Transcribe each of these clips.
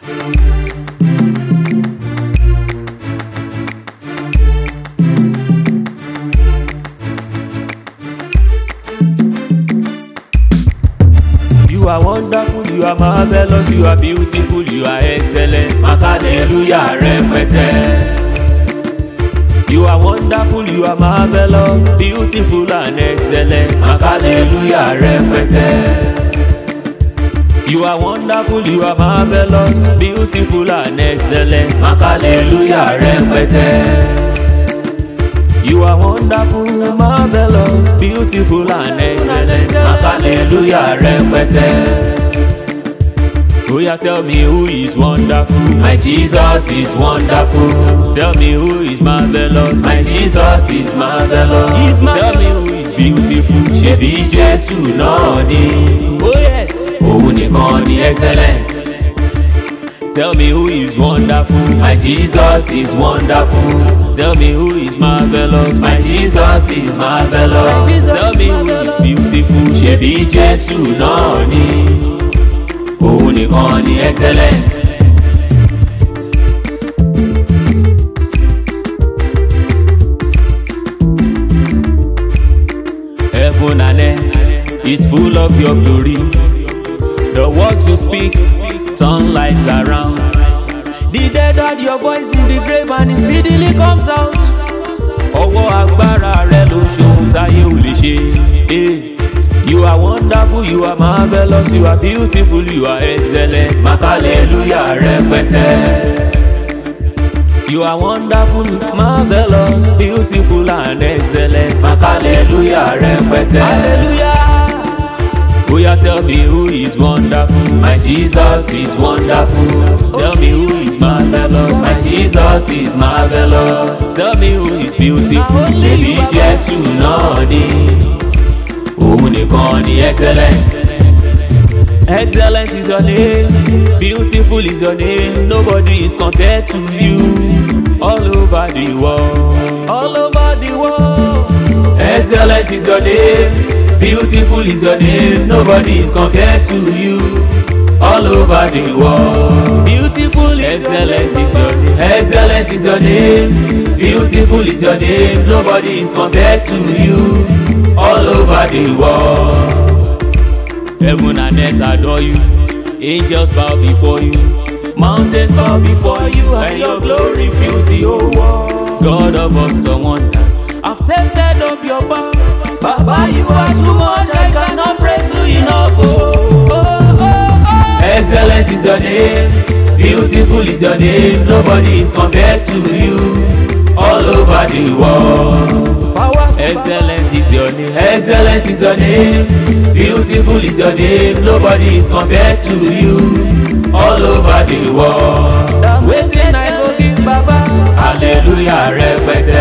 You are wonderful, you are marvelous, you are beautiful, you are excellent. Hallelujah, rẹpẹtẹ. You are wonderful, you are marvelous, beautiful and excellent. Hallelujah, rẹpẹtẹ. You are wonderful, you are marvelous, beautiful and excellent. Hallelujah, rẹpẹtẹ. You are wonderful, marvelous, beautiful and excellent. Hallelujah, rẹpẹtẹ. Oh yeah, tell me who is wonderful. My Jesus is wonderful. Tell me who is marvelous. My Jesus is marvelous. marvelous. Tell me who is beautiful. Ṣebí Jésù náà ni. Oh yes. òun nìkan ni excellent. Tell me who is wonderful. My Jesus is wonderful. Tell me who is marvelous. My Jesus is marvelous. Tell me who is beautiful. Ṣebí Jésù náà ni. Òun nìkan ni excellent. Heaven and earth is full of your glory. The words you speak turn lives around. The dead had your voice in the grave and it speedily comes out. Ọwọ́ agbára rẹ ló ṣe táyé ò lè ṣe. Eh, you are wonderful, you are marvelous, you are beautiful, you are excellent. Màkàlélúyà rẹpẹtẹ. You are wonderful, marvelous, beautiful and excellent. Màkàlélúyà rẹpẹtẹ. Hallelujah. Oya tell me who is wonderful. My Jesus is wonderful. Tell me who is marvelous. My Jesus is marvelous. Tell me who is beautiful. Baby Jesus, náà ni. Òun nìkan ni excellent. Excellent is your name. Beautiful is your name. Nobody is compared to you. All over the world. All over the world. Excellent is your name. Beautiful is your name, nobody is compared to you. All over the world. Beautiful excellent is your name. Excellent is your name. Beautiful is your name. Nobody is compared to you. All over the world. Heaven and earth adore you. Angels bow before you. Mountains bow before you, and your glory fills the whole world. God of us, someone else. I've tested. Why you are too much, I cannot praise you enough. Oh, oh, oh, Excellence is your name, beautiful is your name, nobody is compared to you all over the world. Excellence is your name, excellence is your name, beautiful is your name, nobody is compared to you all over the world. Wetin I go give Baba? Hallelujah rẹpẹtẹ.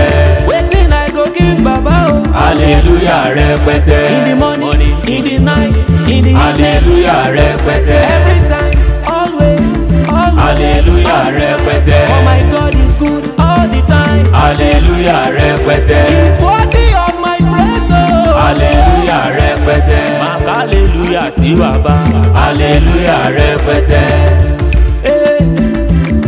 hallelujah rẹpẹtẹ. in the morning, in the night in the evening hallelujah rẹpẹtẹ. every time always always hallelujah rẹpẹtẹ. oh my God is good all the time. hallelujah rẹpẹtẹ. he is worthy of my praise o. Oh. hallelujah rẹpẹtẹ. máa ka hallelujah sí bàbá. hallelujah rẹpẹtẹ eh.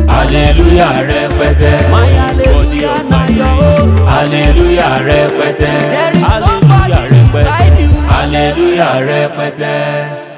hallelujah rẹpẹtẹ. my hallelujah na your own. hallelujah rẹpẹtẹ. there is no hallelujah rẹpẹtẹ.